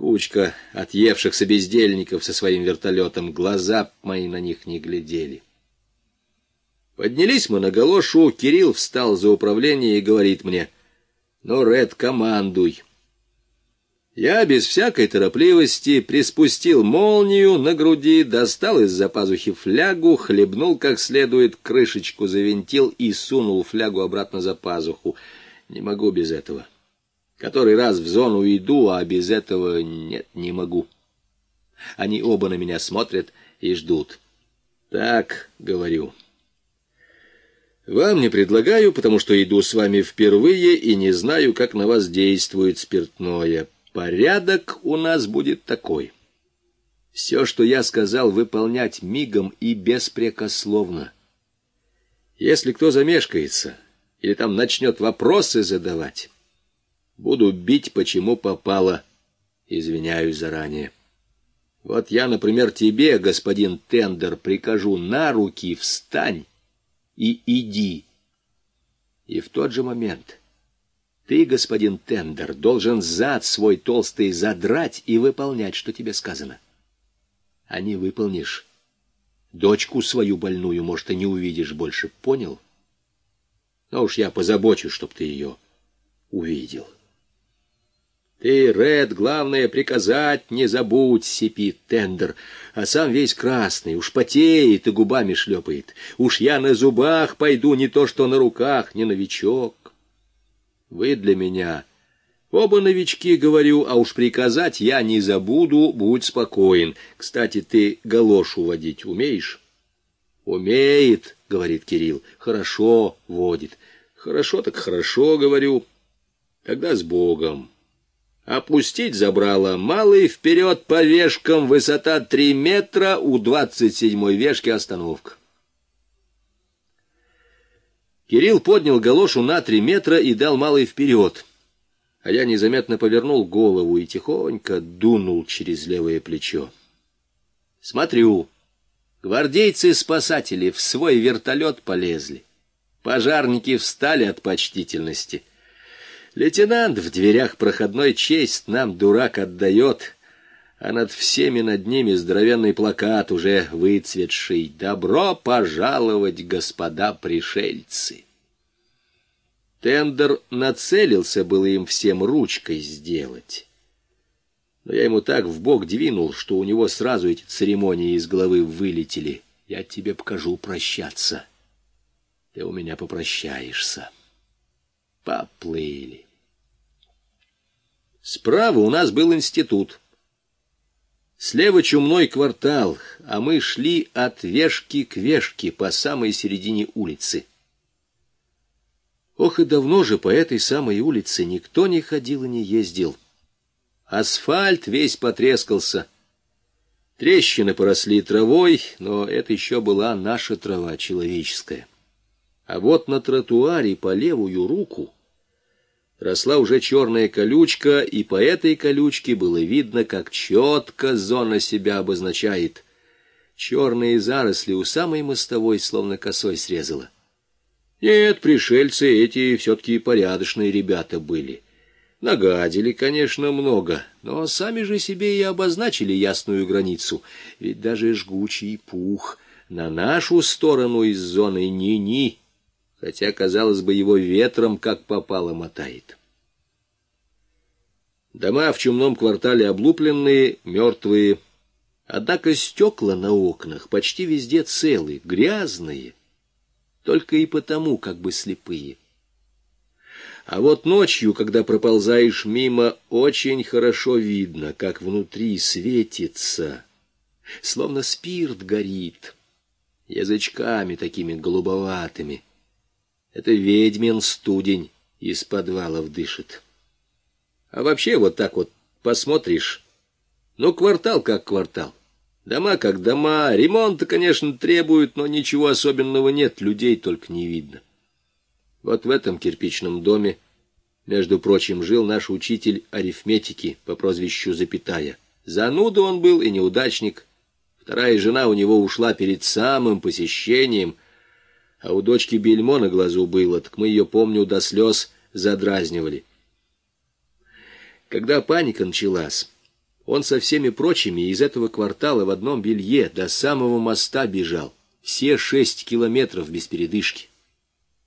Кучка отъевшихся бездельников со своим вертолетом, глаза мои на них не глядели. Поднялись мы на галошу, Кирилл встал за управление и говорит мне, «Ну, Ред, командуй». Я без всякой торопливости приспустил молнию на груди, достал из-за пазухи флягу, хлебнул как следует, крышечку завинтил и сунул флягу обратно за пазуху. Не могу без этого. Который раз в зону иду, а без этого нет, не могу. Они оба на меня смотрят и ждут. Так, говорю. Вам не предлагаю, потому что иду с вами впервые и не знаю, как на вас действует спиртное. Порядок у нас будет такой. Все, что я сказал, выполнять мигом и беспрекословно. Если кто замешкается или там начнет вопросы задавать, буду бить, почему попало. Извиняюсь заранее. Вот я, например, тебе, господин Тендер, прикажу на руки встань и иди. И в тот же момент ты, господин Тендер, должен зад свой толстый задрать и выполнять, что тебе сказано. А не выполнишь. Дочку свою больную, может, и не увидишь больше, понял? Но уж я позабочусь, чтоб ты ее увидел. Ты, Ред, главное приказать не забудь, сипит Тендер, а сам весь красный, уж потеет и губами шлепает. Уж я на зубах пойду, не то что на руках, не новичок. Вы для меня оба новички, говорю, а уж приказать я не забуду, будь спокоен. Кстати, ты галошу водить умеешь? Умеет, говорит Кирилл, хорошо водит. Хорошо так хорошо, говорю. Тогда с Богом. Опустить забрало малый вперед по вешкам, высота три метра, у двадцать седьмой вешки остановка. Кирилл поднял галошу на три метра и дал малый вперед. А я незаметно повернул голову и тихонько дунул через левое плечо. Смотрю, гвардейцы-спасатели в свой вертолет полезли. Пожарники встали от почтительности. Лейтенант в дверях проходной честь нам, дурак, отдает, а над всеми над ними здоровенный плакат, уже выцветший «Добро пожаловать, господа пришельцы!» Тендер нацелился было им всем ручкой сделать. Но я ему так в бок двинул, что у него сразу эти церемонии из головы вылетели. Я тебе покажу прощаться. Ты у меня попрощаешься. Поплыли. Справа у нас был институт. Слева чумной квартал, а мы шли от вешки к вешке по самой середине улицы. Ох, и давно же по этой самой улице никто не ходил и не ездил. Асфальт весь потрескался. Трещины поросли травой, но это еще была наша трава человеческая. А вот на тротуаре по левую руку росла уже черная колючка, и по этой колючке было видно, как четко зона себя обозначает. Черные заросли у самой мостовой словно косой срезала. Нет, пришельцы эти все-таки порядочные ребята были. Нагадили, конечно, много, но сами же себе и обозначили ясную границу, ведь даже жгучий пух на нашу сторону из зоны ни-ни хотя, казалось бы, его ветром как попало мотает. Дома в чумном квартале облупленные, мертвые, однако стекла на окнах почти везде целые, грязные, только и потому как бы слепые. А вот ночью, когда проползаешь мимо, очень хорошо видно, как внутри светится, словно спирт горит, язычками такими голубоватыми — это ведьмин студень из подвалов дышит. А вообще вот так вот посмотришь, ну, квартал как квартал. Дома как дома, ремонта, конечно, требуют, но ничего особенного нет, людей только не видно. Вот в этом кирпичном доме, между прочим, жил наш учитель арифметики по прозвищу Запятая. Зануда он был и неудачник. Вторая жена у него ушла перед самым посещением — а у дочки бельмо на глазу было, так мы ее, помню, до слез задразнивали. Когда паника началась, Он со всеми прочими из этого квартала в одном белье до самого моста бежал. Все шесть километров без передышки.